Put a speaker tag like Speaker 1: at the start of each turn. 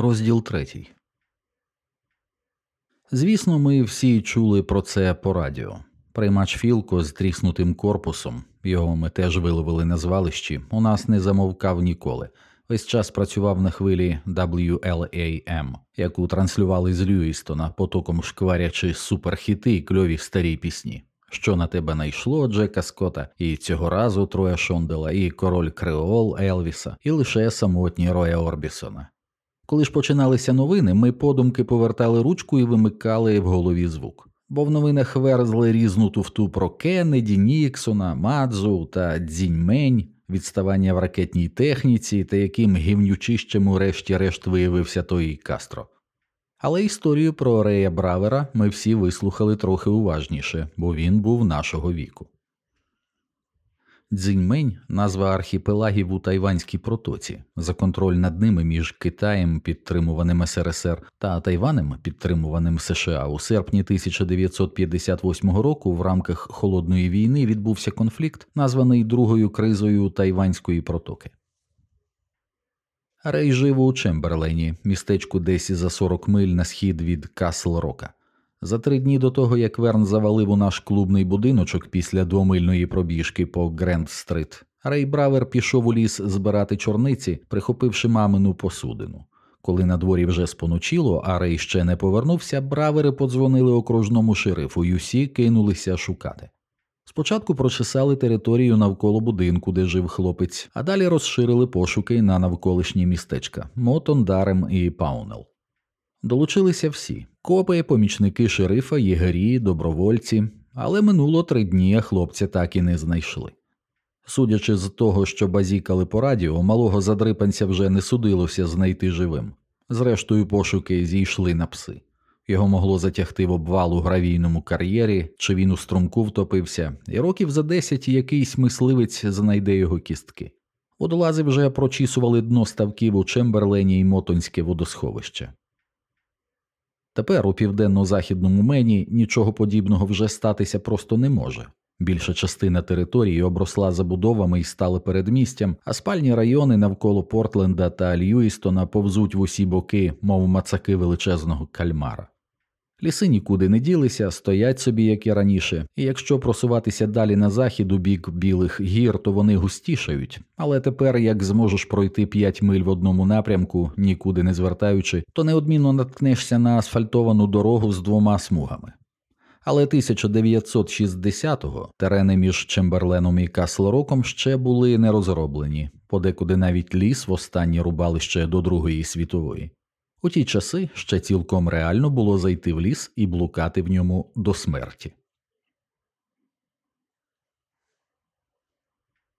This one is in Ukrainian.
Speaker 1: Розділ третій. Звісно, ми всі чули про це по радіо. Приймач Філко з тріснутим корпусом, його ми теж виловили на звалищі, у нас не замовкав ніколи. Весь час працював на хвилі WLAM, яку транслювали з Льюістона, потоком шкварячи суперхіти і кльові старі пісні. Що на тебе найшло Джека Скотта, і цього разу Троя Шондела, і король Креол Елвіса, і лише самотній Роя Орбісона. Коли ж починалися новини, ми подумки повертали ручку і вимикали в голові звук. Бо в новинах верзли різну туфту про Кеннеді, Ніксона, Мадзу та Дзіньмень, відставання в ракетній техніці та яким гівнючищем урешті-решт виявився той Кастро. Але історію про Рея Бравера ми всі вислухали трохи уважніше, бо він був нашого віку. Дзиньмень назва архіпелагів у Тайванській протоці, за контроль над ними між Китаєм, підтримуваним СРСР, та Тайванем, підтримуваним США, у серпні 1958 року в рамках холодної війни відбувся конфлікт, названий другою кризою Тайванської протоки. Рей жив у Чемберлені, містечку десь за 40 миль на схід від Касл Рока. За три дні до того, як Верн завалив у наш клубний будиночок після двомильної пробіжки по Гренд Стрит, Рей Бравер пішов у ліс збирати чорниці, прихопивши мамину посудину. Коли на дворі вже споночило, а Рей ще не повернувся, Бравери подзвонили окружному шерифу і усі кинулися шукати. Спочатку прочесали територію навколо будинку, де жив хлопець, а далі розширили пошуки на навколишні містечка Моттон, Дарем і Паунел. Долучилися всі копи, помічники шерифа, єгері, добровольці, але минуло три дні, а хлопця так і не знайшли. Судячи з того, що базікали по радіо, малого задрипанця вже не судилося знайти живим. Зрештою, пошуки зійшли на пси. Його могло затягти в обвал у гравійному кар'єрі, чи він у струмку втопився, і років за десять якийсь мисливець знайде його кістки. Водолази вже прочісували дно ставків у Чемберлені і Мотонське водосховище. Тепер у південно-західному мені нічого подібного вже статися просто не може. Більша частина території обросла забудовами і стали передмістям, а спальні райони навколо Портленда та Льюістона повзуть в усі боки, мов мацаки величезного кальмара. Ліси нікуди не ділися, стоять собі, як і раніше, і якщо просуватися далі на захід у бік білих гір, то вони густішають. Але тепер, як зможеш пройти 5 миль в одному напрямку, нікуди не звертаючи, то неодмінно наткнешся на асфальтовану дорогу з двома смугами. Але 1960-го терени між Чемберленом і Каслроком ще були не розроблені, подекуди навіть ліс востаннє рубали ще до Другої світової. У ті часи ще цілком реально було зайти в ліс і блукати в ньому до смерті.